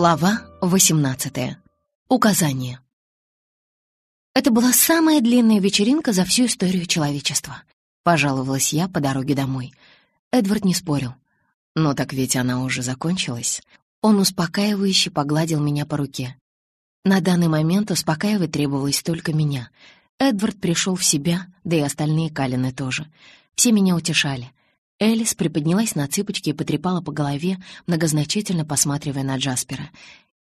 Глава 18. Указание. Это была самая длинная вечеринка за всю историю человечества. Пожаловалась я по дороге домой. Эдвард не спорил. Но так ведь она уже закончилась. Он успокаивающе погладил меня по руке. На данный момент успокаивать требовалось только меня. Эдвард пришел в себя, да и остальные Калины тоже. Все меня утешали. Элис приподнялась на цыпочки и потрепала по голове, многозначительно посматривая на Джаспера.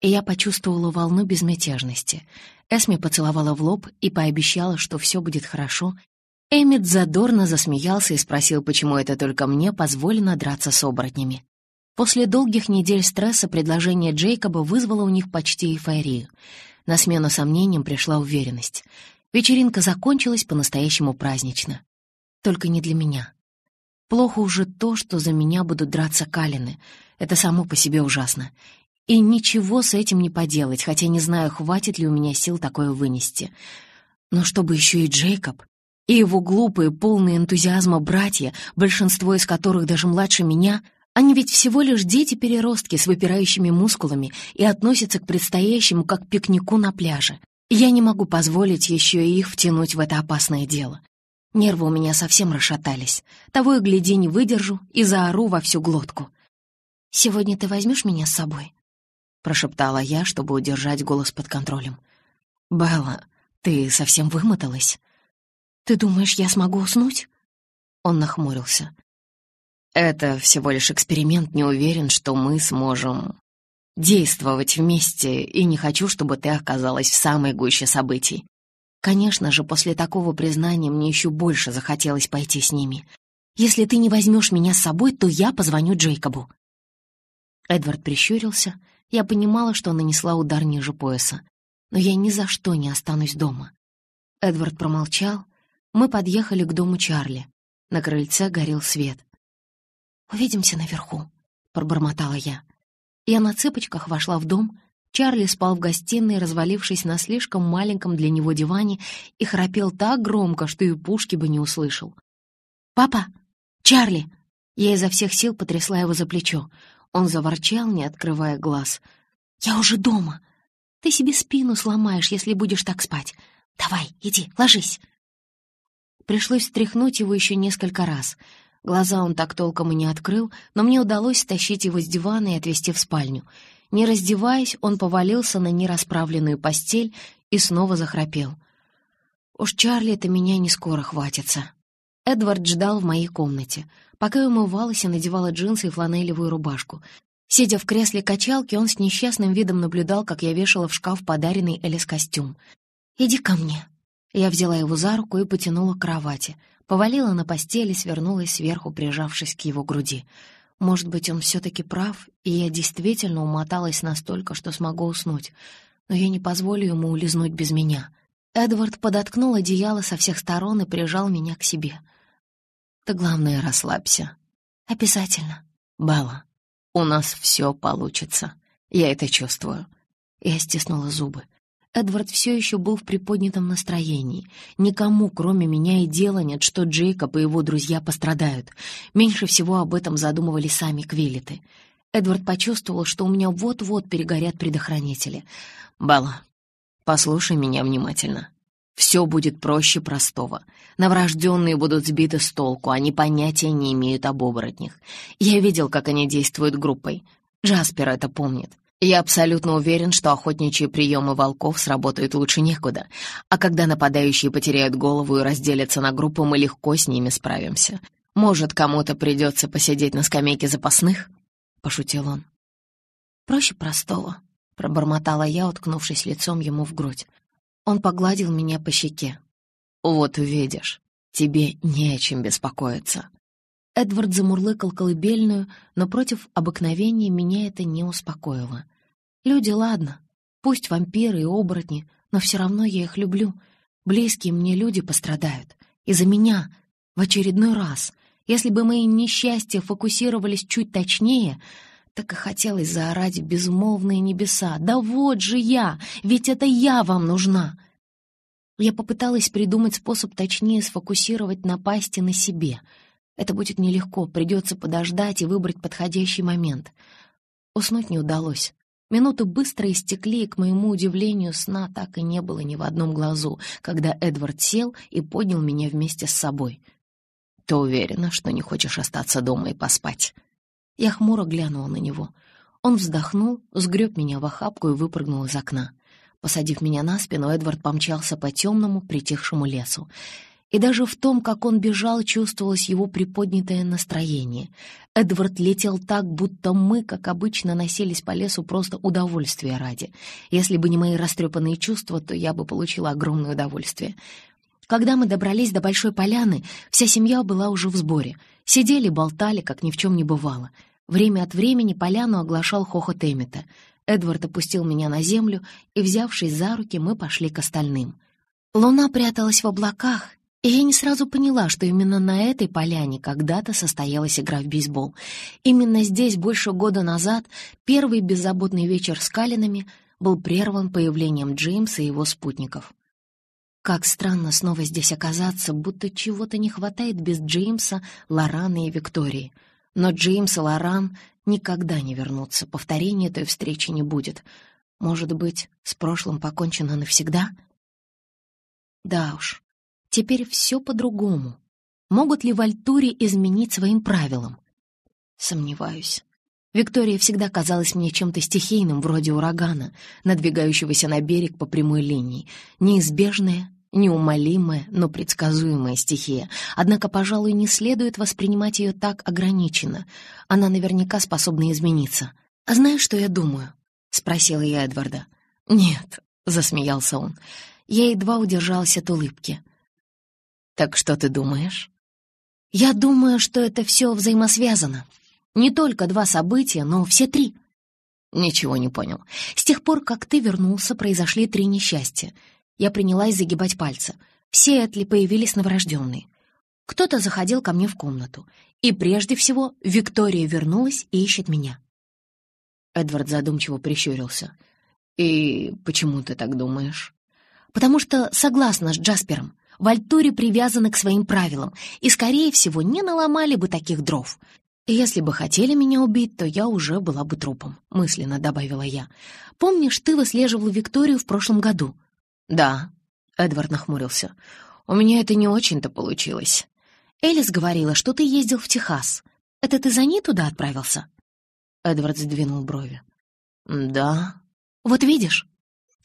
И я почувствовала волну безмятежности. Эсми поцеловала в лоб и пообещала, что все будет хорошо. Эммит задорно засмеялся и спросил, почему это только мне позволено драться с оборотнями. После долгих недель стресса предложение Джейкоба вызвало у них почти эйфорию. На смену сомнениям пришла уверенность. Вечеринка закончилась по-настоящему празднично. Только не для меня. Плохо уже то, что за меня будут драться Калины. Это само по себе ужасно. И ничего с этим не поделать, хотя не знаю, хватит ли у меня сил такое вынести. Но чтобы еще и Джейкоб, и его глупые, полные энтузиазма братья, большинство из которых даже младше меня, они ведь всего лишь дети-переростки с выпирающими мускулами и относятся к предстоящему как пикнику на пляже. Я не могу позволить еще и их втянуть в это опасное дело. Нервы у меня совсем расшатались. Того и гляди не выдержу и заору во всю глотку. «Сегодня ты возьмешь меня с собой?» — прошептала я, чтобы удержать голос под контролем. «Белла, ты совсем вымоталась?» «Ты думаешь, я смогу уснуть?» Он нахмурился. «Это всего лишь эксперимент, не уверен, что мы сможем действовать вместе, и не хочу, чтобы ты оказалась в самой гуще событий. Конечно же, после такого признания мне еще больше захотелось пойти с ними. «Если ты не возьмешь меня с собой, то я позвоню Джейкобу». Эдвард прищурился. Я понимала, что нанесла удар ниже пояса. Но я ни за что не останусь дома. Эдвард промолчал. Мы подъехали к дому Чарли. На крыльце горел свет. «Увидимся наверху», — пробормотала я. Я на цыпочках вошла в дом, Чарли спал в гостиной, развалившись на слишком маленьком для него диване, и храпел так громко, что и пушки бы не услышал. «Папа! Чарли!» Я изо всех сил потрясла его за плечо. Он заворчал, не открывая глаз. «Я уже дома! Ты себе спину сломаешь, если будешь так спать. Давай, иди, ложись!» Пришлось встряхнуть его еще несколько раз. Глаза он так толком и не открыл, но мне удалось стащить его с дивана и отвезти в спальню — не раздеваясь, он повалился на нерасправленную постель и снова захрапел. Уж Чарли-то меня не скоро хватится. Эдвард ждал в моей комнате. Пока я умывалась и надевала джинсы и фланелевую рубашку. Сидя в кресле качалки, он с несчастным видом наблюдал, как я вешала в шкаф подаренный Элис костюм. «Иди ко мне». Я взяла его за руку и потянула к кровати. Повалила на постели, свернулась сверху, прижавшись к его груди. Может быть, он все-таки прав, и я действительно умоталась настолько, что смогу уснуть. Но я не позволю ему улизнуть без меня. Эдвард подоткнул одеяло со всех сторон и прижал меня к себе. «Ты, главное, расслабься». «Обязательно». «Белла, у нас все получится. Я это чувствую». Я стиснула зубы. Эдвард все еще был в приподнятом настроении. Никому, кроме меня, и дела нет, что Джейкоб и его друзья пострадают. Меньше всего об этом задумывали сами Квиллеты. Эдвард почувствовал, что у меня вот-вот перегорят предохранители. «Белла, послушай меня внимательно. Все будет проще простого. Новорожденные будут сбиты с толку, они понятия не имеют об оборотнях. Я видел, как они действуют группой. Джаспер это помнит. Я абсолютно уверен, что охотничьи приемы волков сработают лучше некуда, а когда нападающие потеряют голову и разделятся на группы, мы легко с ними справимся. Может, кому-то придется посидеть на скамейке запасных?» — пошутил он. «Проще простого», — пробормотала я, уткнувшись лицом ему в грудь. Он погладил меня по щеке. «Вот увидишь, тебе не о чем беспокоиться». Эдвард замурлыкал колыбельную, но против обыкновения меня это не успокоило. Люди, ладно, пусть вампиры и оборотни, но все равно я их люблю. Близкие мне люди пострадают. Из-за меня. В очередной раз. Если бы мои несчастья фокусировались чуть точнее, так и хотелось заорать безмолвные небеса. «Да вот же я! Ведь это я вам нужна!» Я попыталась придумать способ точнее сфокусировать напасти на себе — это будет нелегко, придется подождать и выбрать подходящий момент. Уснуть не удалось. Минуты быстро истекли, и, к моему удивлению, сна так и не было ни в одном глазу, когда Эдвард сел и поднял меня вместе с собой. «Ты уверена, что не хочешь остаться дома и поспать?» Я хмуро глянула на него. Он вздохнул, сгреб меня в охапку и выпрыгнул из окна. Посадив меня на спину, Эдвард помчался по темному, притихшему лесу. И даже в том, как он бежал, чувствовалось его приподнятое настроение. Эдвард летел так, будто мы, как обычно, носились по лесу просто удовольствия ради. Если бы не мои растрепанные чувства, то я бы получила огромное удовольствие. Когда мы добрались до Большой Поляны, вся семья была уже в сборе. Сидели, болтали, как ни в чем не бывало. Время от времени поляну оглашал хохот Эммета. Эдвард опустил меня на землю, и, взявшись за руки, мы пошли к остальным. Луна пряталась в облаках, и я не сразу поняла, что именно на этой поляне когда-то состоялась игра в бейсбол. Именно здесь больше года назад первый беззаботный вечер с Калинами был прерван появлением Джеймса и его спутников. Как странно снова здесь оказаться, будто чего-то не хватает без Джеймса, Лорана и Виктории. Но Джеймс и Лоран никогда не вернутся, повторения той встречи не будет. Может быть, с прошлым покончено навсегда? Да уж, Теперь все по-другому. Могут ли в изменить своим правилам? Сомневаюсь. Виктория всегда казалась мне чем-то стихийным, вроде урагана, надвигающегося на берег по прямой линии. Неизбежная, неумолимая, но предсказуемая стихия. Однако, пожалуй, не следует воспринимать ее так ограниченно. Она наверняка способна измениться. «А знаешь, что я думаю?» — спросила я Эдварда. «Нет», — засмеялся он. Я едва удержалась от улыбки. «Так что ты думаешь?» «Я думаю, что это все взаимосвязано. Не только два события, но все три». «Ничего не понял. С тех пор, как ты вернулся, произошли три несчастья. Я принялась загибать пальцы. Все Этли появились новорожденные. Кто-то заходил ко мне в комнату. И прежде всего Виктория вернулась и ищет меня». Эдвард задумчиво прищурился. «И почему ты так думаешь?» «Потому что согласна с Джаспером. В привязаны к своим правилам и, скорее всего, не наломали бы таких дров. «Если бы хотели меня убить, то я уже была бы трупом», — мысленно добавила я. «Помнишь, ты выслеживал Викторию в прошлом году?» «Да», — Эдвард нахмурился. «У меня это не очень-то получилось». «Элис говорила, что ты ездил в Техас. Это ты за ней туда отправился?» Эдвард сдвинул брови. «Да». «Вот видишь,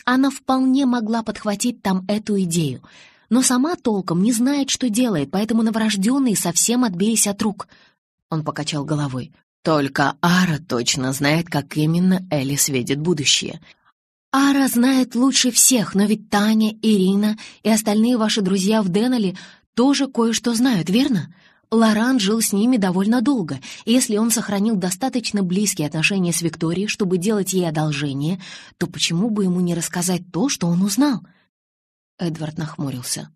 она вполне могла подхватить там эту идею но сама толком не знает, что делает, поэтому новорожденные совсем отбились от рук. Он покачал головой. Только Ара точно знает, как именно Элис видит будущее. Ара знает лучше всех, но ведь Таня, Ирина и остальные ваши друзья в Деннеле тоже кое-что знают, верно? Лоран жил с ними довольно долго, и если он сохранил достаточно близкие отношения с Викторией, чтобы делать ей одолжение, то почему бы ему не рассказать то, что он узнал? Эдвард нахмурился.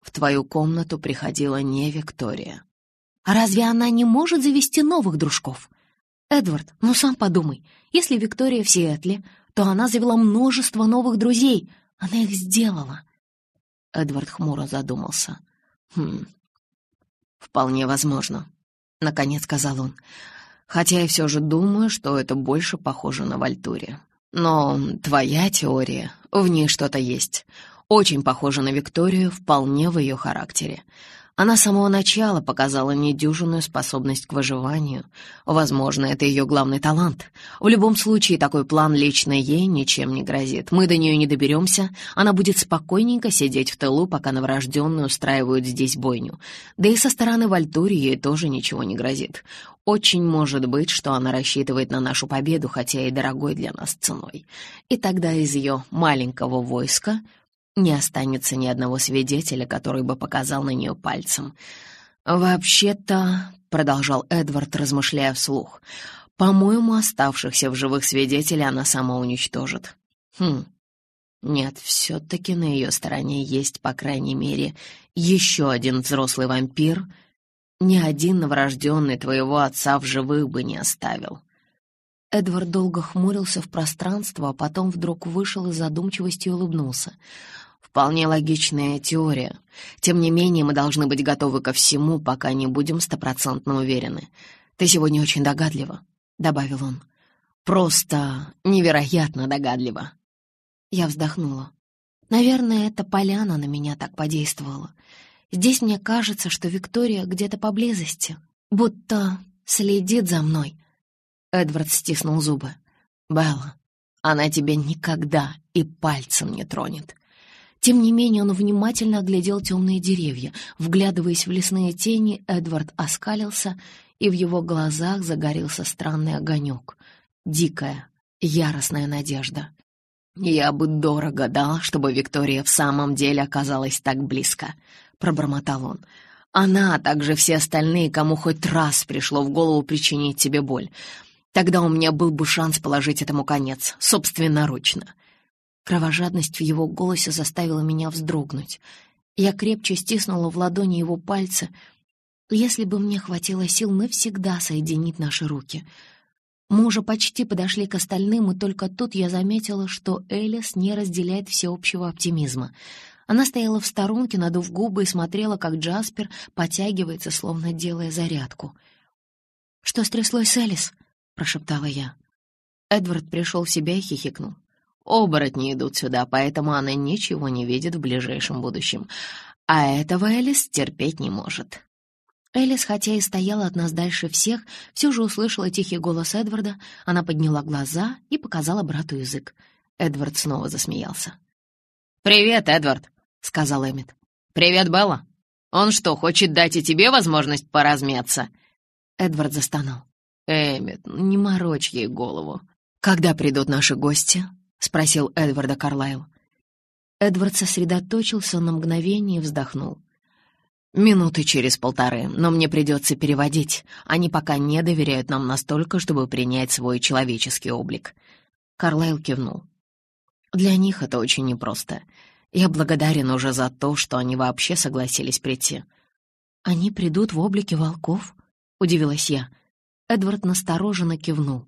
«В твою комнату приходила не Виктория». «А разве она не может завести новых дружков?» «Эдвард, ну сам подумай, если Виктория в Сиэтле, то она завела множество новых друзей. Она их сделала». Эдвард хмуро задумался. «Хм, вполне возможно», — наконец сказал он. «Хотя я все же думаю, что это больше похоже на Вальтуре. Но твоя теория, в ней что-то есть. Очень похожа на Викторию, вполне в ее характере. Она с самого начала показала недюжинную способность к выживанию. Возможно, это ее главный талант. В любом случае, такой план лично ей ничем не грозит. Мы до нее не доберемся, она будет спокойненько сидеть в тылу, пока новорожденные устраивают здесь бойню. Да и со стороны Вальтури ей тоже ничего не грозит. Очень может быть, что она рассчитывает на нашу победу, хотя и дорогой для нас ценой. И тогда из ее маленького войска не останется ни одного свидетеля, который бы показал на нее пальцем. «Вообще-то», — продолжал Эдвард, размышляя вслух, «по-моему, оставшихся в живых свидетелей она сама уничтожит». «Хм, нет, все-таки на ее стороне есть, по крайней мере, еще один взрослый вампир. Ни один новорожденный твоего отца в живых бы не оставил». Эдвард долго хмурился в пространство, а потом вдруг вышел и улыбнулся. Вполне логичная теория. Тем не менее, мы должны быть готовы ко всему, пока не будем стопроцентно уверены. Ты сегодня очень догадлива, — добавил он. Просто невероятно догадлива». Я вздохнула. Наверное, эта поляна на меня так подействовала. Здесь мне кажется, что Виктория где-то поблизости, будто следит за мной. Эдвард стиснул зубы. «Белла, она тебя никогда и пальцем не тронет». Тем не менее он внимательно оглядел темные деревья. Вглядываясь в лесные тени, Эдвард оскалился, и в его глазах загорелся странный огонек. Дикая, яростная надежда. «Я бы дорого дал, чтобы Виктория в самом деле оказалась так близко», — пробормотал он. «Она, а также все остальные, кому хоть раз пришло в голову причинить тебе боль. Тогда у меня был бы шанс положить этому конец, собственноручно. Кровожадность в его голосе заставила меня вздрогнуть. Я крепче стиснула в ладони его пальцы. Если бы мне хватило сил навсегда соединить наши руки. Мы уже почти подошли к остальным, и только тут я заметила, что Элис не разделяет всеобщего оптимизма. Она стояла в сторонке, надув губы, и смотрела, как Джаспер потягивается, словно делая зарядку. «Что стряслось с Элис?» — прошептала я. Эдвард пришел в себя и хихикнул. Оборотни идут сюда, поэтому она ничего не видит в ближайшем будущем. А этого Элис терпеть не может. Элис, хотя и стояла от нас дальше всех, все же услышала тихий голос Эдварда. Она подняла глаза и показала брату язык. Эдвард снова засмеялся. «Привет, Эдвард», — сказал Эммет. «Привет, Белла. Он что, хочет дать и тебе возможность поразмяться?» Эдвард застонал. «Эммет, не морочь ей голову. Когда придут наши гости?» — спросил Эдварда Карлайл. Эдвард сосредоточился на мгновение и вздохнул. «Минуты через полторы, но мне придется переводить. Они пока не доверяют нам настолько, чтобы принять свой человеческий облик». Карлайл кивнул. «Для них это очень непросто. Я благодарен уже за то, что они вообще согласились прийти». «Они придут в облике волков?» — удивилась я. Эдвард настороженно кивнул.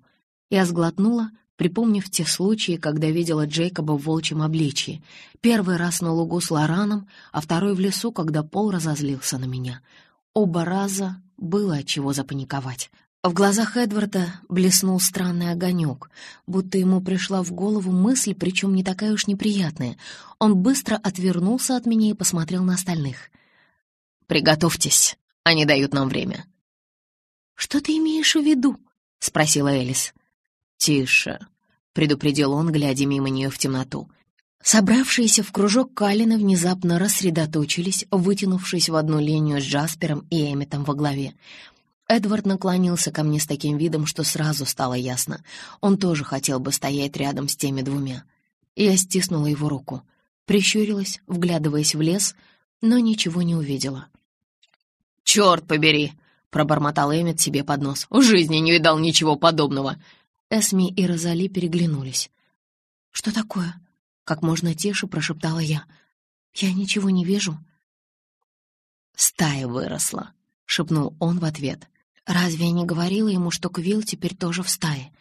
Я сглотнула, припомнив те случаи, когда видела Джейкоба в волчьем обличье. Первый раз на лугу с Лораном, а второй в лесу, когда Пол разозлился на меня. Оба раза было от чего запаниковать. В глазах Эдварда блеснул странный огонек, будто ему пришла в голову мысль, причем не такая уж неприятная. Он быстро отвернулся от меня и посмотрел на остальных. «Приготовьтесь, они дают нам время». «Что ты имеешь в виду?» — спросила Элис. «Тише», — предупредил он, глядя мимо нее в темноту. Собравшиеся в кружок Калина внезапно рассредоточились, вытянувшись в одну линию с Джаспером и Эмметом во главе. Эдвард наклонился ко мне с таким видом, что сразу стало ясно. Он тоже хотел бы стоять рядом с теми двумя. Я стиснула его руку, прищурилась, вглядываясь в лес, но ничего не увидела. «Черт побери!» — пробормотал Эммет себе под нос. «В жизни не видал ничего подобного!» Эсми и Розали переглянулись. «Что такое?» — как можно тише прошептала я. «Я ничего не вижу». «Стая выросла», — шепнул он в ответ. «Разве я не говорила ему, что Квилл теперь тоже в стае?»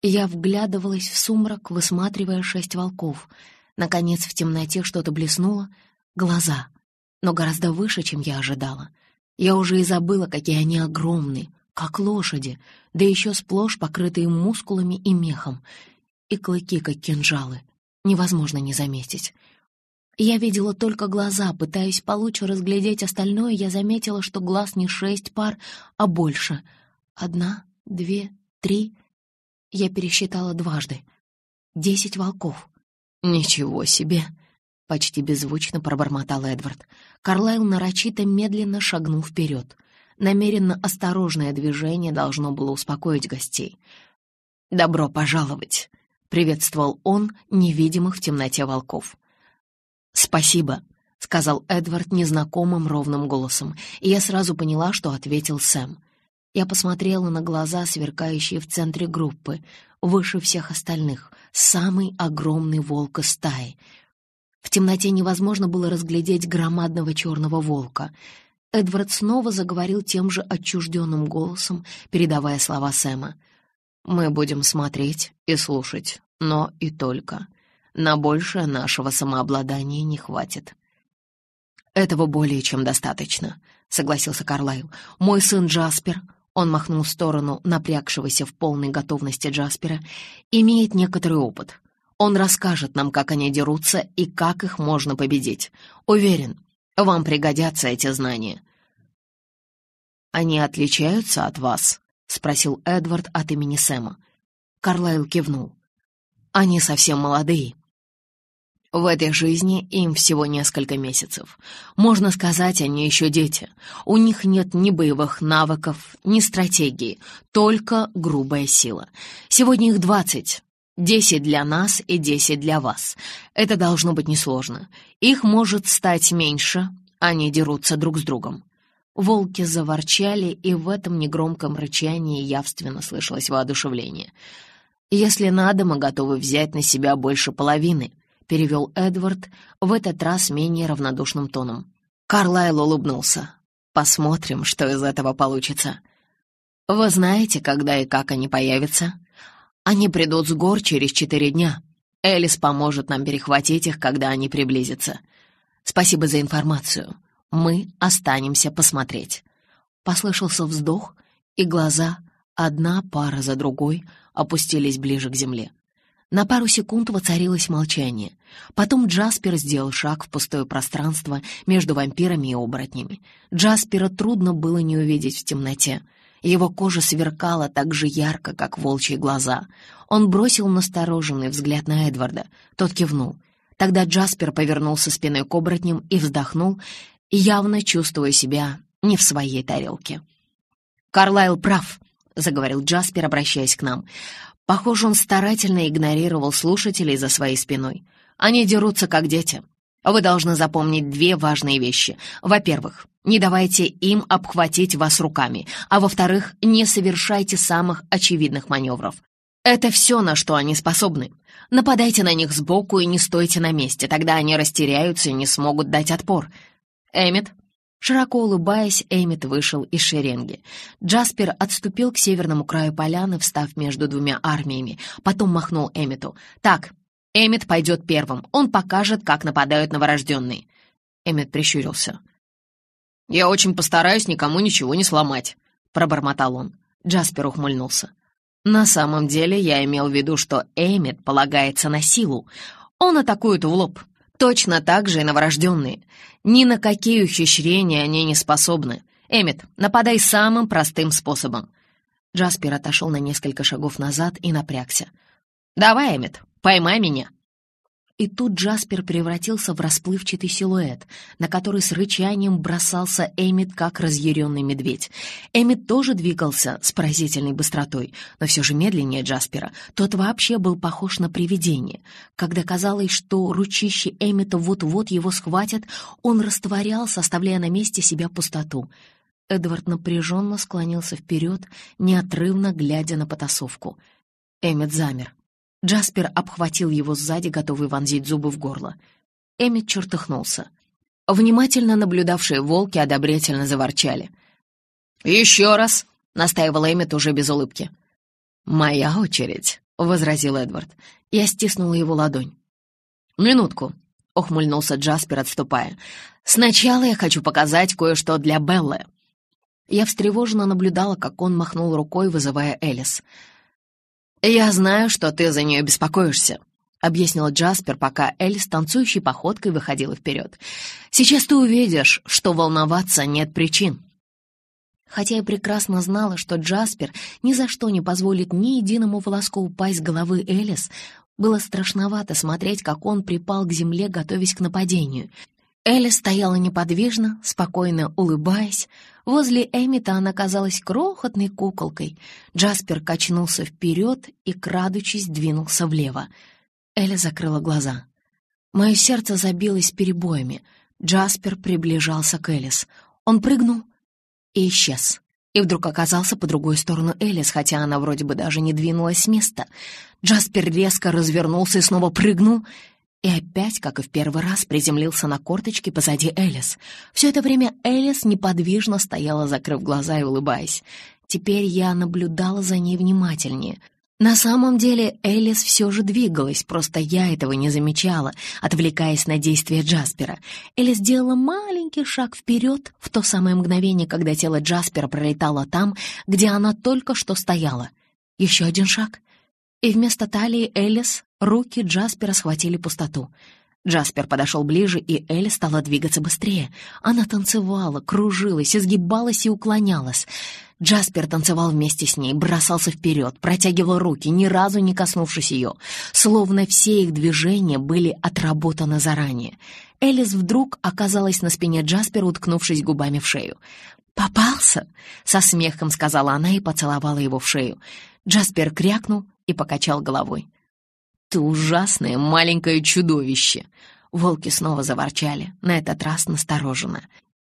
Я вглядывалась в сумрак, высматривая шесть волков. Наконец в темноте что-то блеснуло. Глаза. Но гораздо выше, чем я ожидала. Я уже и забыла, какие они огромные, как лошади, да еще сплошь покрытые мускулами и мехом, и клыки, как кинжалы. Невозможно не заметить. Я видела только глаза, пытаясь получше разглядеть остальное, я заметила, что глаз не шесть пар, а больше. Одна, две, три. Я пересчитала дважды. Десять волков. «Ничего себе!» — почти беззвучно пробормотал Эдвард. Карлайл нарочито медленно шагнул вперед — Намеренно осторожное движение должно было успокоить гостей. «Добро пожаловать!» — приветствовал он невидимых в темноте волков. «Спасибо», — сказал Эдвард незнакомым ровным голосом, и я сразу поняла, что ответил Сэм. Я посмотрела на глаза, сверкающие в центре группы, выше всех остальных, самый огромный волк из стаи. В темноте невозможно было разглядеть громадного черного волка — Эдвард снова заговорил тем же отчужденным голосом, передавая слова Сэма. «Мы будем смотреть и слушать, но и только. На большее нашего самообладания не хватит». «Этого более чем достаточно», — согласился Карлайл. «Мой сын Джаспер, Он махнул в сторону напрягшегося в полной готовности Джаспера. «Имеет некоторый опыт. Он расскажет нам, как они дерутся и как их можно победить. Уверен, вам пригодятся эти знания». «Они отличаются от вас?» — спросил Эдвард от имени Сэма. Карлайл кивнул. «Они совсем молодые. В этой жизни им всего несколько месяцев. Можно сказать, они еще дети. У них нет ни боевых навыков, ни стратегии, только грубая сила. Сегодня их двадцать. Десять для нас и десять для вас. Это должно быть несложно. Их может стать меньше, они дерутся друг с другом. Волки заворчали, и в этом негромком рычании явственно слышалось воодушевление. «Если надо, мы готовы взять на себя больше половины», — перевел Эдвард, в этот раз менее равнодушным тоном. Карлайл улыбнулся. «Посмотрим, что из этого получится. Вы знаете, когда и как они появятся? Они придут с гор через четыре дня. Элис поможет нам перехватить их, когда они приблизятся. Спасибо за информацию. Мы останемся посмотреть». Послышался вздох, и глаза, одна пара за другой, опустились ближе к земле. На пару секунд воцарилось молчание. Потом Джаспер сделал шаг в пустое пространство между вампирами и оборотнями. Джаспера трудно было не увидеть в темноте. Его кожа сверкала так же ярко, как волчьи глаза. Он бросил настороженный взгляд на Эдварда. Тот кивнул. Тогда Джаспер повернулся спиной к оборотням и вздохнул, явно чувствуя себя не в своей тарелке. «Карлайл прав», — заговорил Джаспер, обращаясь к нам. Похоже, он старательно игнорировал слушателей за своей спиной. Они дерутся, как дети. Вы должны запомнить две важные вещи. Во-первых, не давайте им обхватить вас руками, а во-вторых, не совершайте самых очевидных маневров. Это все, на что они способны. Нападайте на них сбоку и не стойте на месте, тогда они растеряются и не смогут дать отпор. Эммет Широко улыбаясь, Эммит вышел из шеренги. Джаспер отступил к северному краю поляны, встав между двумя армиями. Потом махнул Эммиту. «Так, Эммит пойдет первым. Он покажет, как нападают новорожденные». Эммит прищурился. «Я очень постараюсь никому ничего не сломать», — пробормотал он. Джаспер ухмыльнулся. «На самом деле я имел в виду, что Эммит полагается на силу. Он атакует в лоб. Точно так же и новорожденные. Ни на какие ухищрения они не способны. Эммет, нападай самым простым способом. Джаспер отошел на несколько шагов назад и напрягся. «Давай, Эммет, поймай меня!» И тут Джаспер превратился в расплывчатый силуэт, на который с рычанием бросался Эмит, как разъяренный медведь. Эмит тоже двигался с поразительной быстротой, но все же медленнее Джаспера. Тот вообще был похож на привидение. Когда казалось, что ручище Эмита вот-вот его схватят, он растворялся, оставляя на месте себя пустоту. Эдвард напряженно склонился вперед, неотрывно глядя на потасовку. Эмит замер. Джаспер обхватил его сзади, готовый вонзить зубы в горло. Эммит чертыхнулся. Внимательно наблюдавшие волки одобрительно заворчали. «Еще раз!» — настаивал Эммит уже без улыбки. «Моя очередь», — возразил Эдвард. Я стиснула его ладонь. «Минутку», — ухмыльнулся Джаспер, отступая. «Сначала я хочу показать кое-что для Беллы». Я встревоженно наблюдала, как он махнул рукой, вызывая Элис. «Я знаю, что ты за нее беспокоишься», — объяснил Джаспер, пока Эль с танцующей походкой выходила вперед. «Сейчас ты увидишь, что волноваться нет причин». Хотя я прекрасно знала, что Джаспер ни за что не позволит ни единому волоску упасть с головы Элис, было страшновато смотреть, как он припал к земле, готовясь к нападению. Элли стояла неподвижно, спокойно улыбаясь. Возле Эмита она казалась крохотной куколкой. Джаспер качнулся вперед и, крадучись, двинулся влево. Элли закрыла глаза. Мое сердце забилось перебоями. Джаспер приближался к Элис. Он прыгнул и исчез. И вдруг оказался по другой сторону Элис, хотя она вроде бы даже не двинулась с места. Джаспер резко развернулся и снова прыгнул — и опять, как и в первый раз, приземлился на корточки позади Элис. Все это время Элис неподвижно стояла, закрыв глаза и улыбаясь. Теперь я наблюдала за ней внимательнее. На самом деле Элис все же двигалась, просто я этого не замечала, отвлекаясь на действия Джаспера. Элис сделала маленький шаг вперед в то самое мгновение, когда тело Джаспера пролетало там, где она только что стояла. Еще один шаг. И вместо талии Элис руки Джаспера схватили пустоту. Джаспер подошел ближе, и Элли стала двигаться быстрее. Она танцевала, кружилась, изгибалась и уклонялась. Джаспер танцевал вместе с ней, бросался вперед, протягивал руки, ни разу не коснувшись ее, словно все их движения были отработаны заранее. Элис вдруг оказалась на спине Джаспера, уткнувшись губами в шею. «Попался!» — со смехом сказала она и поцеловала его в шею. Джаспер крякнул и покачал головой. «Ты ужасное маленькое чудовище!» Волки снова заворчали, на этот раз настороженно.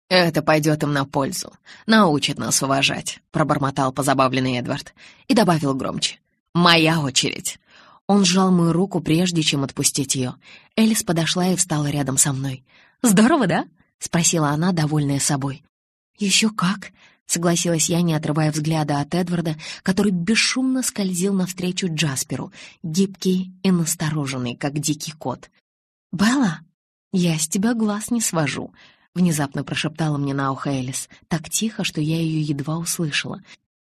«Это пойдет им на пользу, научит нас уважать», — пробормотал позабавленный Эдвард и добавил громче. «Моя очередь». Он сжал мою руку, прежде чем отпустить ее. Элис подошла и встала рядом со мной. «Здорово, да?» — спросила она, довольная собой. «Еще как!» — согласилась я, не отрывая взгляда от Эдварда, который бесшумно скользил навстречу Джасперу, гибкий и настороженный, как дикий кот. «Белла, я с тебя глаз не свожу», Внезапно прошептала мне на ухо Элис, так тихо, что я ее едва услышала.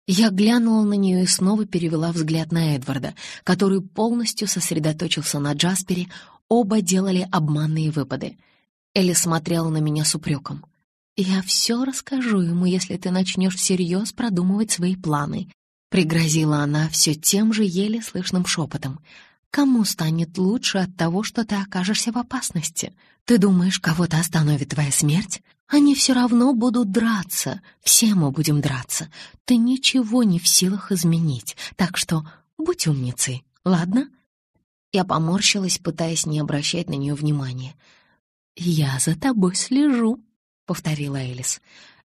Я глянула на нее и снова перевела взгляд на Эдварда, который полностью сосредоточился на Джаспере, оба делали обманные выпады. Элис смотрела на меня с упреком. «Я все расскажу ему, если ты начнешь всерьез продумывать свои планы», — пригрозила она все тем же еле слышным шепотом. Кому станет лучше от того, что ты окажешься в опасности? Ты думаешь, кого-то остановит твоя смерть? Они все равно будут драться. Все мы будем драться. Ты ничего не в силах изменить. Так что будь умницей, ладно?» Я поморщилась, пытаясь не обращать на нее внимания. «Я за тобой слежу», — повторила Элис.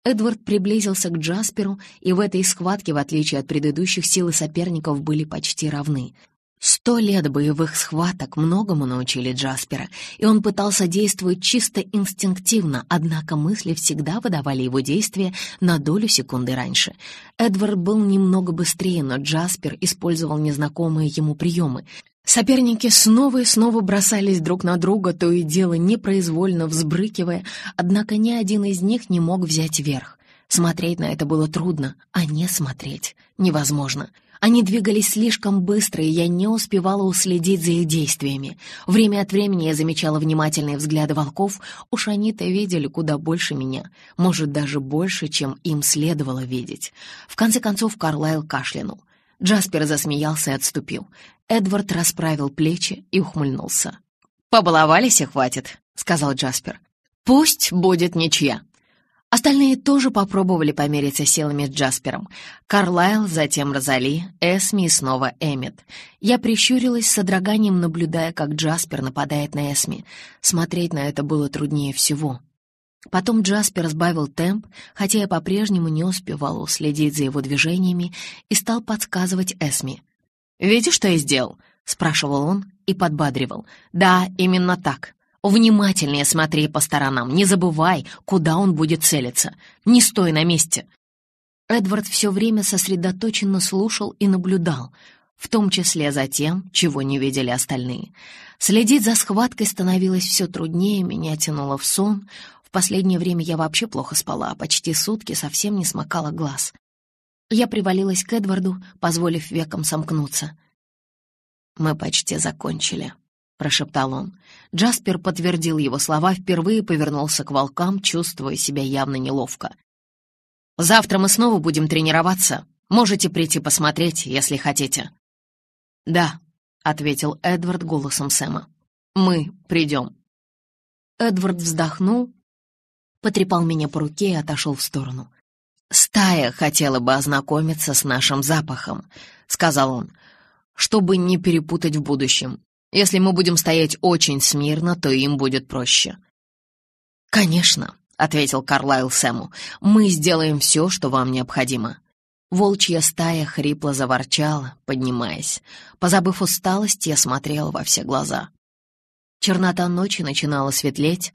Эдвард приблизился к Джасперу, и в этой схватке, в отличие от предыдущих, силы соперников были почти равны. Сто лет боевых схваток многому научили Джаспера, и он пытался действовать чисто инстинктивно, однако мысли всегда выдавали его действия на долю секунды раньше. Эдвард был немного быстрее, но Джаспер использовал незнакомые ему приемы. Соперники снова и снова бросались друг на друга, то и дело непроизвольно взбрыкивая, однако ни один из них не мог взять верх. Смотреть на это было трудно, а не смотреть невозможно — они двигались слишком быстро, и я не успевала уследить за их действиями. Время от времени я замечала внимательные взгляды волков, уж они-то видели куда больше меня, может, даже больше, чем им следовало видеть. В конце концов Карлайл кашлянул. Джаспер засмеялся и отступил. Эдвард расправил плечи и ухмыльнулся. «Побаловались и хватит», — сказал Джаспер. «Пусть будет ничья». Остальные тоже попробовали помериться силами с Джаспером. Карлайл, затем Розали, Эсми и снова Эммет. Я прищурилась с содроганием, наблюдая, как Джаспер нападает на Эсми. Смотреть на это было труднее всего. Потом Джаспер сбавил темп, хотя я по-прежнему не успевала уследить за его движениями, и стал подсказывать Эсми. «Видишь, что я сделал?» — спрашивал он и подбадривал. «Да, именно так. Внимательнее смотри по сторонам, не забывай, куда он будет целиться. Не стой на месте. Эдвард все время сосредоточенно слушал и наблюдал, в том числе за тем, чего не видели остальные. Следить за схваткой становилось все труднее, меня тянуло в сон. В последнее время я вообще плохо спала, почти сутки совсем не смыкала глаз. Я привалилась к Эдварду, позволив векам сомкнуться. «Мы почти закончили», прошептал он. Джаспер подтвердил его слова, впервые повернулся к волкам, чувствуя себя явно неловко. «Завтра мы снова будем тренироваться. Можете прийти посмотреть, если хотите». «Да», — ответил Эдвард голосом Сэма. «Мы придем». Эдвард вздохнул, потрепал меня по руке и отошел в сторону. «Стая хотела бы ознакомиться с нашим запахом», — сказал он, «чтобы не перепутать в будущем. Если мы будем стоять очень смирно, то им будет проще». «Конечно», — ответил Карлайл Сэму, — «мы сделаем все, что вам необходимо». Волчья стая хрипло заворчала, поднимаясь. Позабыв усталость, я смотрела во все глаза. Чернота ночи начинала светлеть,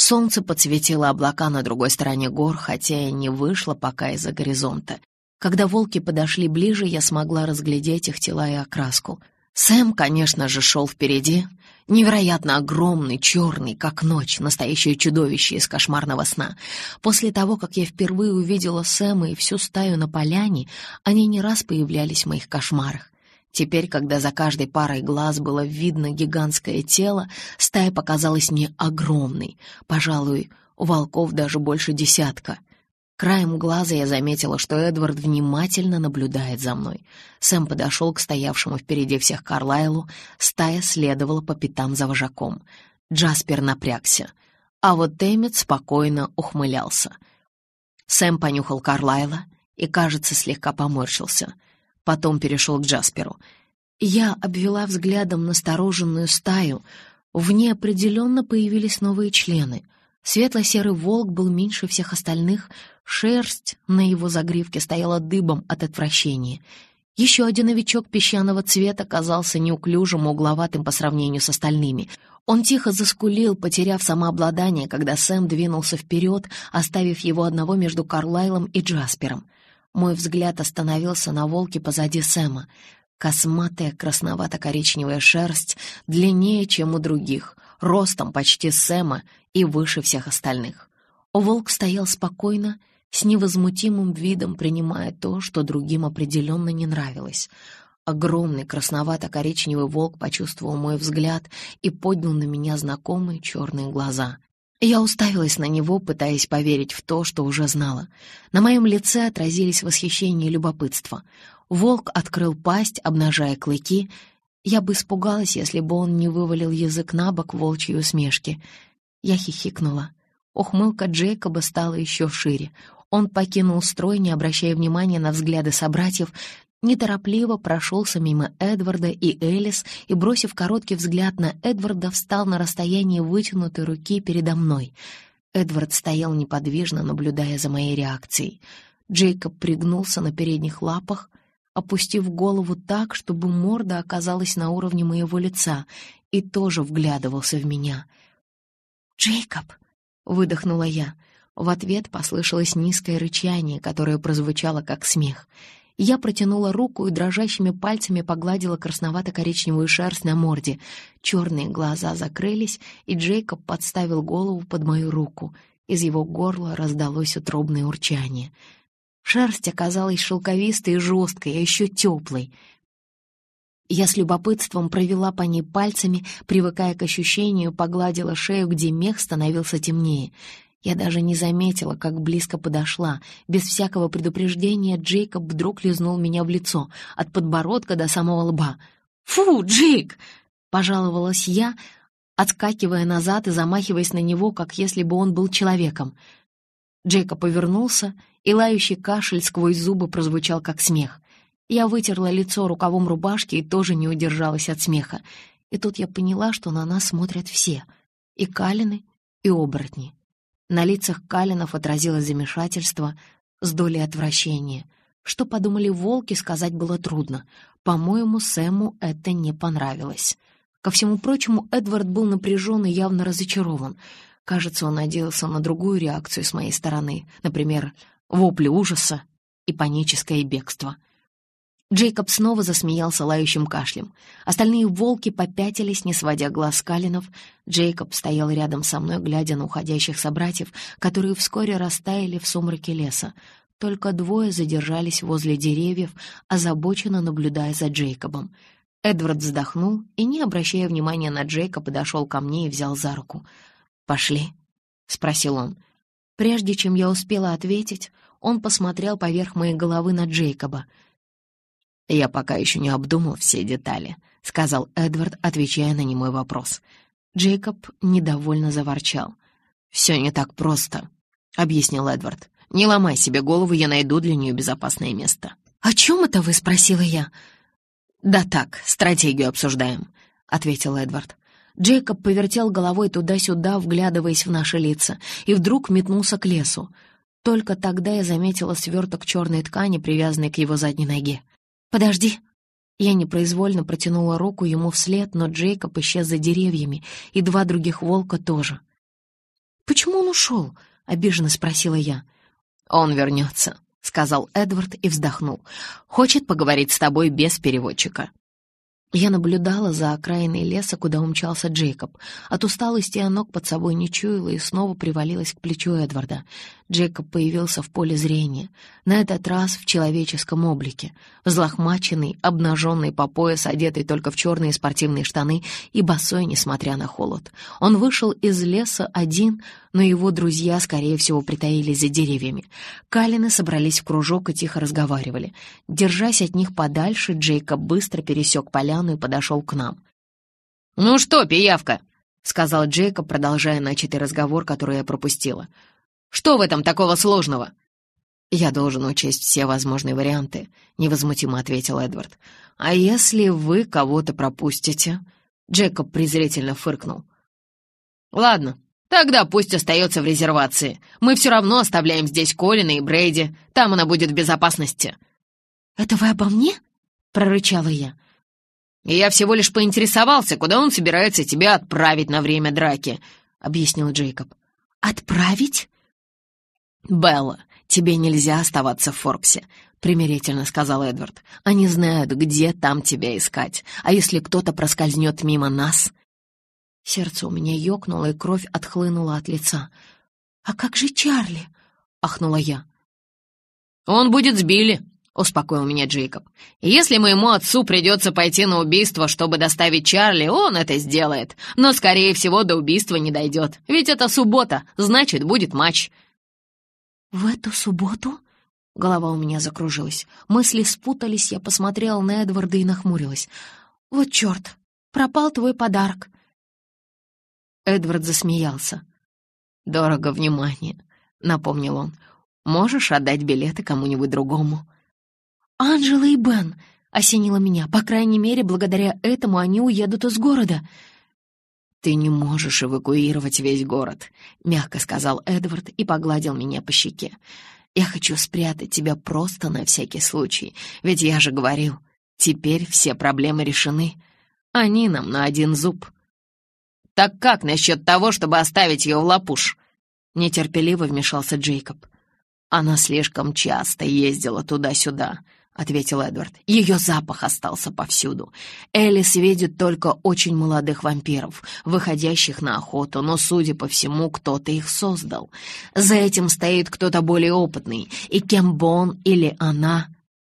солнце подсветило облака на другой стороне гор, хотя и не вышло пока из-за горизонта. Когда волки подошли ближе, я смогла разглядеть их тела и окраску. Сэм, конечно же, шел впереди, невероятно огромный, черный, как ночь, настоящее чудовище из кошмарного сна. После того, как я впервые увидела Сэма и всю стаю на поляне, они не раз появлялись в моих кошмарах. Теперь, когда за каждой парой глаз было видно гигантское тело, стая показалась мне огромной. Пожалуй, у волков даже больше десятка. Краем глаза я заметила, что Эдвард внимательно наблюдает за мной. Сэм подошел к стоявшему впереди всех Карлайлу, стая следовала по пятам за вожаком. Джаспер напрягся, а вот Эммет спокойно ухмылялся. Сэм понюхал Карлайла и, кажется, слегка поморщился — потом перешел к Джасперу. Я обвела взглядом настороженную стаю. В ней определенно появились новые члены. Светло-серый волк был меньше всех остальных, шерсть на его загривке стояла дыбом от отвращения. Еще один новичок песчаного цвета казался неуклюжим и угловатым по сравнению с остальными. Он тихо заскулил, потеряв самообладание, когда Сэм двинулся вперед, оставив его одного между Карлайлом и Джаспером. Мой взгляд остановился на волке позади Сэма. Косматая красновато-коричневая шерсть длиннее, чем у других, ростом почти Сэма и выше всех остальных. Волк стоял спокойно, с невозмутимым видом принимая то, что другим определенно не нравилось. Огромный красновато-коричневый волк почувствовал мой взгляд и поднял на меня знакомые черные глаза. Я уставилась на него, пытаясь поверить в то, что уже знала. На моем лице отразились восхищение и любопытство. Волк открыл пасть, обнажая клыки. Я бы испугалась, если бы он не вывалил язык на бок волчьей усмешки. Я хихикнула. Ухмылка Джейкоба стала еще шире. Он покинул строй, не обращая внимания на взгляды собратьев, неторопливо прошелся мимо Эдварда и Элис и, бросив короткий взгляд на Эдварда, встал на расстоянии вытянутой руки передо мной. Эдвард стоял неподвижно, наблюдая за моей реакцией. Джейкоб пригнулся на передних лапах, опустив голову так, чтобы морда оказалась на уровне моего лица, и тоже вглядывался в меня. «Джейкоб!» — выдохнула я. В ответ послышалось низкое рычание, которое прозвучало как смех — я протянула руку и дрожащими пальцами погладила красновато-коричневую шерсть на морде. Черные глаза закрылись, и Джейкоб подставил голову под мою руку. Из его горла раздалось утробное урчание. Шерсть оказалась шелковистой и жесткой, а еще теплой. Я с любопытством провела по ней пальцами, привыкая к ощущению, погладила шею, где мех становился темнее. Я даже не заметила, как близко подошла. Без всякого предупреждения Джейкоб вдруг лизнул меня в лицо, от подбородка до самого лба. «Фу, Джейк!» — пожаловалась я, отскакивая назад и замахиваясь на него, как если бы он был человеком. Джейкоб повернулся, и лающий кашель сквозь зубы прозвучал, как смех. Я вытерла лицо рукавом рубашки и тоже не удержалась от смеха. И тут я поняла, что на нас смотрят все — и калины, и оборотни. На лицах Калинов отразилось замешательство с долей отвращения. Что подумали волки, сказать было трудно. По-моему, Сэму это не понравилось. Ко всему прочему, Эдвард был напряжен и явно разочарован. Кажется, он надеялся на другую реакцию с моей стороны, например, вопли ужаса и паническое бегство — Джейкоб снова засмеялся лающим кашлем. Остальные волки попятились, не сводя глаз с Калинов. Джейкоб стоял рядом со мной, глядя на уходящих собратьев, которые вскоре растаяли в сумраке леса. Только двое задержались возле деревьев, озабоченно наблюдая за Джейкобом. Эдвард вздохнул и, не обращая внимания на Джейка, подошел ко мне и взял за руку. «Пошли?» — спросил он. Прежде чем я успела ответить, он посмотрел поверх моей головы на Джейкоба — «Я пока еще не обдумал все детали», — сказал Эдвард, отвечая на немой вопрос. Джейкоб недовольно заворчал. «Все не так просто», — объяснил Эдвард. «Не ломай себе голову, я найду для нее безопасное место». «О чем это вы?» — спросила я. «Да так, стратегию обсуждаем», — ответил Эдвард. Джейкоб повертел головой туда-сюда, вглядываясь в наши лица, и вдруг метнулся к лесу. Только тогда я заметила сверток черной ткани, привязанный к его задней ноге. «Подожди!» Я непроизвольно протянула руку ему вслед, но Джейкоб исчез за деревьями, и два других волка тоже. «Почему он ушел?» — обиженно спросила я. «Он вернется», — сказал Эдвард и вздохнул. «Хочет поговорить с тобой без переводчика». Я наблюдала за окраиной леса, куда умчался Джейкоб. От усталости я ног под собой не чуяла и снова привалилась к плечу Эдварда. Джейкоб появился в поле зрения, на этот раз в человеческом облике. Взлохмаченный, обнаженный по пояс, одетый только в черные спортивные штаны и босой, несмотря на холод. Он вышел из леса один, но его друзья, скорее всего, притаились за деревьями. Калины собрались в кружок и тихо разговаривали. Держась от них подальше, Джейкоб быстро пересек поляну и подошел к нам. «Ну что, пиявка?» — сказал Джейкоб, продолжая начатый разговор, который я пропустила. «Что в этом такого сложного?» «Я должен учесть все возможные варианты», — невозмутимо ответил Эдвард. «А если вы кого-то пропустите?» Джейкоб презрительно фыркнул. «Ладно, тогда пусть остается в резервации. Мы все равно оставляем здесь Колина и Брейди. Там она будет в безопасности». «Это вы обо мне?» — прорычала я. «Я всего лишь поинтересовался, куда он собирается тебя отправить на время драки», — объяснил Джейкоб. «Отправить?» «Белла, тебе нельзя оставаться в Форксе», — примирительно сказал Эдвард. «Они знают, где там тебя искать. А если кто-то проскользнет мимо нас...» Сердце у меня ёкнуло, и кровь отхлынула от лица. «А как же Чарли?» — ахнула я. «Он будет с Билли», — успокоил меня Джейкоб. «Если моему отцу придется пойти на убийство, чтобы доставить Чарли, он это сделает. Но, скорее всего, до убийства не дойдет. Ведь это суббота, значит, будет матч». «В эту субботу?» Голова у меня закружилась. Мысли спутались, я посмотрела на Эдварда и нахмурилась. «Вот черт, пропал твой подарок». Эдвард засмеялся. «Дорого внимание», — напомнил он. «Можешь отдать билеты кому-нибудь другому?» «Анжела и Бен», — осенило меня. «По крайней мере, благодаря этому они уедут из города». «Ты не можешь эвакуировать весь город», — мягко сказал Эдвард и погладил меня по щеке. «Я хочу спрятать тебя просто на всякий случай, ведь я же говорил, теперь все проблемы решены. Они нам на один зуб». «Так как насчет того, чтобы оставить ее в лапуш?» Нетерпеливо вмешался Джейкоб. «Она слишком часто ездила туда-сюда», — ответил Эдвард. «Ее запах остался повсюду. Элис видит только очень молодых вампиров, выходящих на охоту, но, судя по всему, кто-то их создал. За этим стоит кто-то более опытный, и кем бы он или она...»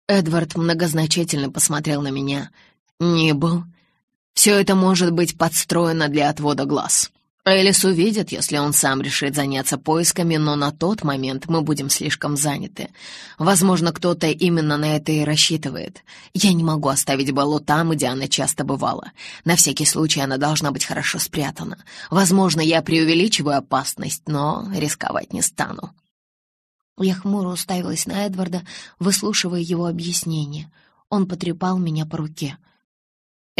Эдвард многозначительно посмотрел на меня. «Не был все это может быть подстроено для отвода глаз. Элис увидит, если он сам решит заняться поисками, но на тот момент мы будем слишком заняты. Возможно, кто-то именно на это и рассчитывает. Я не могу оставить Беллу там, где она часто бывала. На всякий случай она должна быть хорошо спрятана. Возможно, я преувеличиваю опасность, но рисковать не стану. Я хмуро уставилась на Эдварда, выслушивая его объяснение. Он потрепал меня по руке —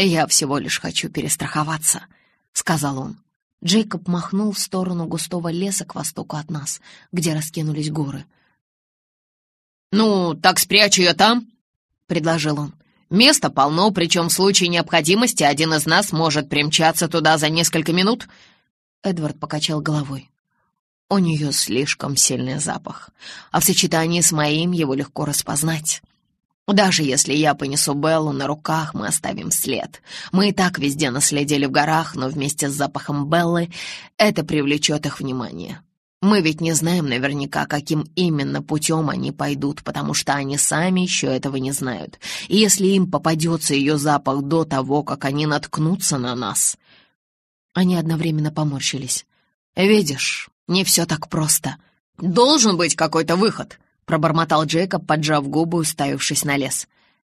«Я всего лишь хочу перестраховаться», — сказал он. Джейкоб махнул в сторону густого леса к востоку от нас, где раскинулись горы. «Ну, так спрячь ее там», — предложил он. «Места полно, причем в случае необходимости один из нас может примчаться туда за несколько минут». Эдвард покачал головой. «У нее слишком сильный запах, а в сочетании с моим его легко распознать. Даже если я понесу Беллу на руках, мы оставим след. Мы и так везде наследили в горах, но вместе с запахом Беллы это привлечет их внимание. Мы ведь не знаем наверняка, каким именно путем они пойдут, потому что они сами еще этого не знают. И если им попадется ее запах до того, как они наткнутся на нас... Они одновременно поморщились. «Видишь, не все так просто. Должен быть какой-то выход», пробормотал Джейкоб, поджав губы, уставившись на лес.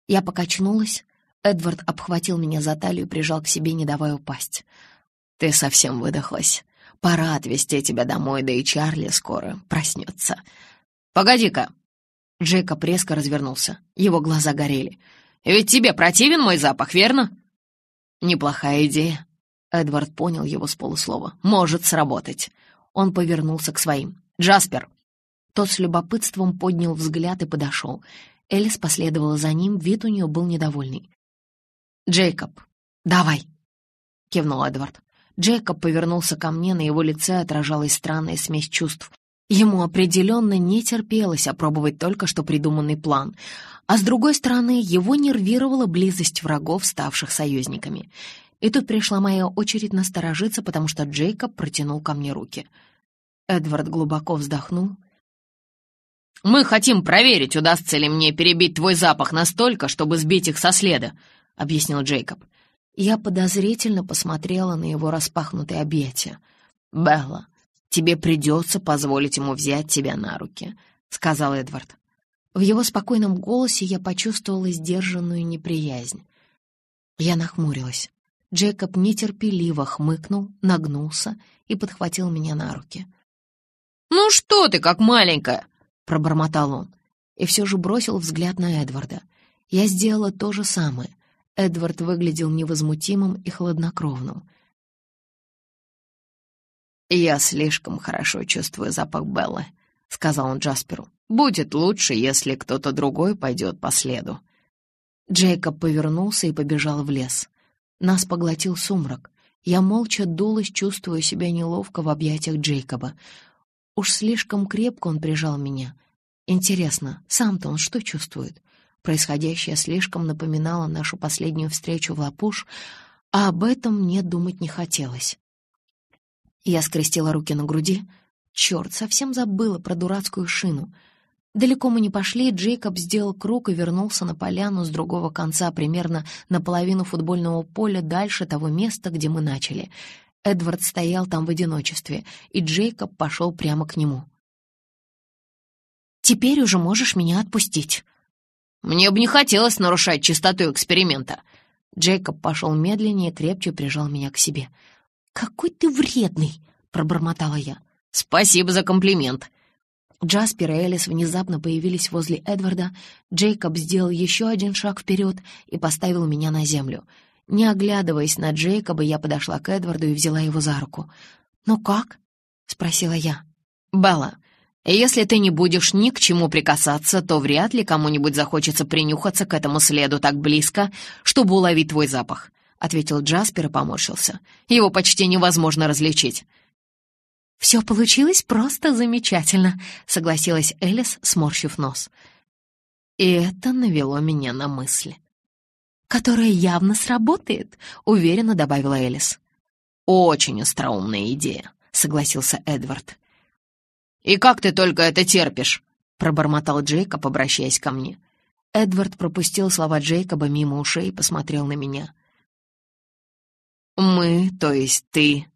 Я покачнулась. Эдвард обхватил меня за талию и прижал к себе, не давая упасть. «Ты совсем выдохлась. Пора отвезти тебя домой, да и Чарли скоро проснется». «Погоди-ка!» Джейкоб резко развернулся. Его глаза горели. «Ведь тебе противен мой запах, верно?» «Неплохая идея». Эдвард понял его с полуслова. «Может сработать». Он повернулся к своим. «Джаспер, тот с любопытством поднял взгляд и подошел. Элис последовала за ним, вид у нее был недовольный. «Джейкоб, давай!» — кивнул Эдвард. Джейкоб повернулся ко мне, на его лице отражалась странная смесь чувств. Ему определенно не терпелось опробовать только что придуманный план, а с другой стороны его нервировала близость врагов, ставших союзниками. И тут пришла моя очередь насторожиться, потому что Джейкоб протянул ко мне руки. Эдвард глубоко вздохнул. «Мы хотим проверить, удастся ли мне перебить твой запах настолько, чтобы сбить их со следа», — объяснил Джейкоб. Я подозрительно посмотрела на его распахнутые объятия. «Белла, тебе придется позволить ему взять тебя на руки», — сказал Эдвард. В его спокойном голосе я почувствовала сдержанную неприязнь. Я нахмурилась. Джейкоб нетерпеливо хмыкнул, нагнулся и подхватил меня на руки. «Ну что ты, как маленькая!» — пробормотал он. И все же бросил взгляд на Эдварда. Я сделала то же самое. Эдвард выглядел невозмутимым и хладнокровным. «Я слишком хорошо чувствую запах Беллы», — сказал он Джасперу. «Будет лучше, если кто-то другой пойдет по следу». Джейкоб повернулся и побежал в лес. Нас поглотил сумрак. Я молча дулась, чувствуя себя неловко в объятиях Джейкоба. Уж слишком крепко он прижал меня. Интересно, сам-то он что чувствует? Происходящее слишком напоминало нашу последнюю встречу в Лапуш, а об этом мне думать не хотелось. Я скрестила руки на груди. Черт, совсем забыла про дурацкую шину. Далеко мы не пошли, Джейкоб сделал круг и вернулся на поляну с другого конца, примерно наполовину футбольного поля дальше того места, где мы начали. Эдвард стоял там в одиночестве, и Джейкоб пошел прямо к нему. «Теперь уже можешь меня отпустить», мне бы не хотелось нарушать чистоту эксперимента». Джейкоб пошел медленнее, крепче прижал меня к себе. «Какой ты вредный!» — пробормотала я. «Спасибо за комплимент». Джаспер и Элис внезапно появились возле Эдварда. Джейкоб сделал еще один шаг вперед и поставил меня на землю. Не оглядываясь на Джейкоба, я подошла к Эдварду и взяла его за руку. «Ну как?» — спросила я. «Белла, если ты не будешь ни к чему прикасаться, то вряд ли кому-нибудь захочется принюхаться к этому следу так близко, чтобы уловить твой запах», — ответил Джаспер и поморщился. «Его почти невозможно различить». «Все получилось просто замечательно», — согласилась Элис, сморщив нос. И это навело меня на мысли. «Которая явно сработает», — уверенно добавила Элис. «Очень остроумная идея», — согласился Эдвард. «И как ты только это терпишь?» — пробормотал Джейкоб, обращаясь ко мне. Эдвард пропустил слова Джейкоба мимо ушей и посмотрел на меня. «Мы, то есть ты,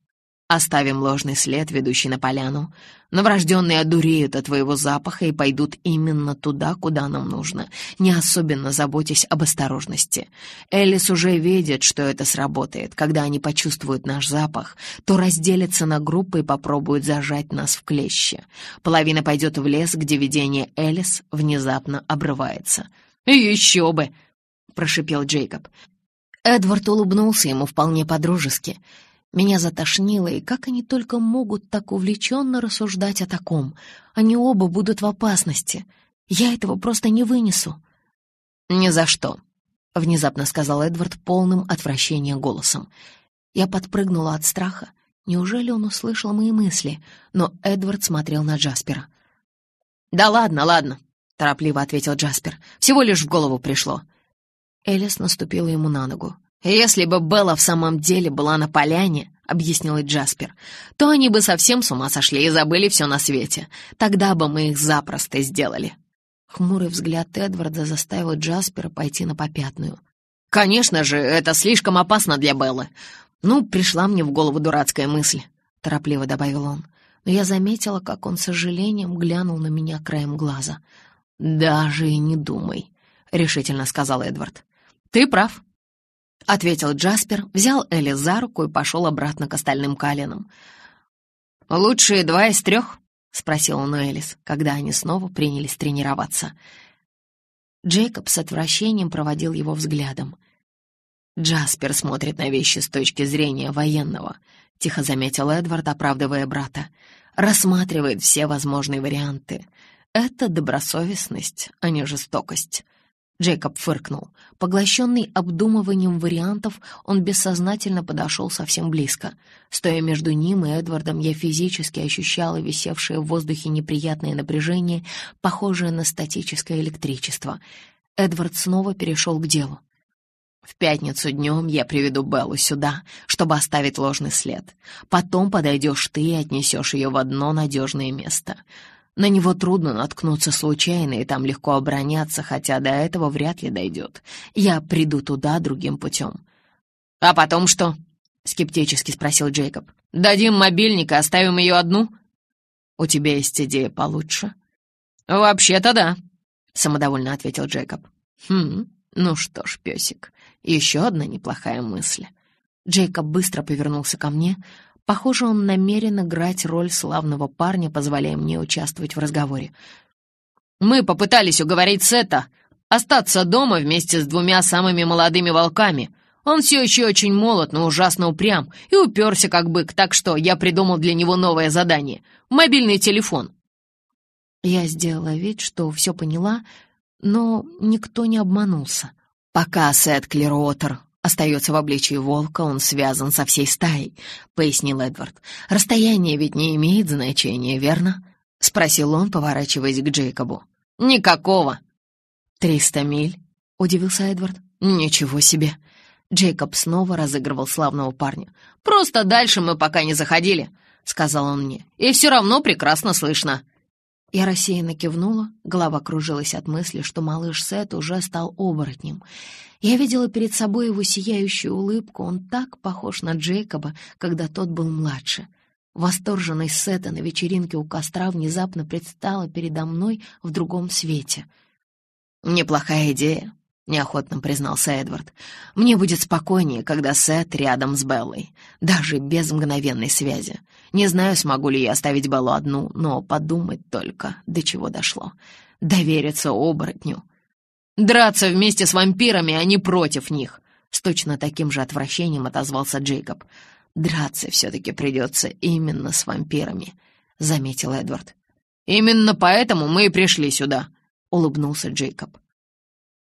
Оставим ложный след, ведущий на поляну. Новорожденные одуреют от твоего запаха и пойдут именно туда, куда нам нужно, не особенно заботясь об осторожности. Элис уже видит, что это сработает. Когда они почувствуют наш запах, то разделятся на группы и попробуют зажать нас в клещи. Половина пойдет в лес, где видение Элис внезапно обрывается. «Еще бы!» — прошипел Джейкоб. Эдвард улыбнулся ему вполне по-дружески — меня затошнило, и как они только могут так увлеченно рассуждать о таком? Они оба будут в опасности. Я этого просто не вынесу. «Ни за что», — внезапно сказал Эдвард полным отвращения голосом. Я подпрыгнула от страха. Неужели он услышал мои мысли? Но Эдвард смотрел на Джаспера. «Да ладно, ладно», — торопливо ответил Джаспер. «Всего лишь в голову пришло». Элис наступила ему на ногу. «Если бы Белла в самом деле была на поляне, — объяснил Джаспер, — то они бы совсем с ума сошли и забыли все на свете. Тогда бы мы их запросто сделали». Хмурый взгляд Эдварда заставил Джаспера пойти на попятную. «Конечно же, это слишком опасно для Беллы. Ну, пришла мне в голову дурацкая мысль», — торопливо добавил он. Но я заметила, как он с сожалением глянул на меня краем глаза. «Даже и не думай», — решительно сказал Эдвард. «Ты прав», — ответил Джаспер, взял Элли за руку и пошел обратно к остальным Калинам. «Лучшие два из трех?» — спросил он Элис, когда они снова принялись тренироваться. Джейкоб с отвращением проводил его взглядом. «Джаспер смотрит на вещи с точки зрения военного», — тихо заметил Эдвард, оправдывая брата. «Рассматривает все возможные варианты. Это добросовестность, а не жестокость». Джейкоб фыркнул. Поглощенный обдумыванием вариантов, он бессознательно подошел совсем близко. Стоя между ним и Эдвардом, я физически ощущала висевшее в воздухе неприятное напряжение, похожее на статическое электричество. Эдвард снова перешел к делу. «В пятницу днем я приведу Беллу сюда, чтобы оставить ложный след. Потом подойдешь ты и отнесешь ее в одно надежное место. На него трудно наткнуться случайно, и там легко обороняться, хотя до этого вряд ли дойдет. Я приду туда другим путем. «А потом что?» — скептически спросил Джейкоб. «Дадим мобильник и оставим ее одну?» «У тебя есть идея получше?» «Вообще-то да», — самодовольно ответил Джейкоб. «Хм, ну что ж, песик, еще одна неплохая мысль». Джейкоб быстро повернулся ко мне, Похоже, он намерен играть роль славного парня, позволяя мне участвовать в разговоре. «Мы попытались уговорить Сета остаться дома вместе с двумя самыми молодыми волками. Он все еще очень молод, но ужасно упрям, и уперся как бык, так что я придумал для него новое задание — мобильный телефон». Я сделала вид, что все поняла, но никто не обманулся. Пока Сет Клеруотер остается в обличии волка, он связан со всей стаей», — пояснил Эдвард. «Расстояние ведь не имеет значения, верно?» — спросил он, поворачиваясь к Джейкобу. «Никакого». «Триста миль?» — удивился Эдвард. «Ничего себе!» Джейкоб снова разыгрывал славного парня. «Просто дальше мы пока не заходили», — сказал он мне. «И все равно прекрасно слышно». Я рассеянно кивнула, голова кружилась от мысли, что малыш Сет уже стал оборотнем. Я видела перед собой его сияющую улыбку, он так похож на Джейкоба, когда тот был младше. Восторженность Сета на вечеринке у костра внезапно предстала передо мной в другом свете. «Неплохая идея», — неохотно признался Эдвард. «Мне будет спокойнее, когда Сет рядом с Беллой, даже без мгновенной связи. Не знаю, смогу ли я оставить Беллу одну, но подумать только, до чего дошло. Довериться оборотню. Драться вместе с вампирами, а не против них!» С точно таким же отвращением отозвался Джейкоб. «Драться все-таки придется именно с вампирами», — заметил Эдвард. «Именно поэтому мы и пришли сюда», — улыбнулся Джейкоб.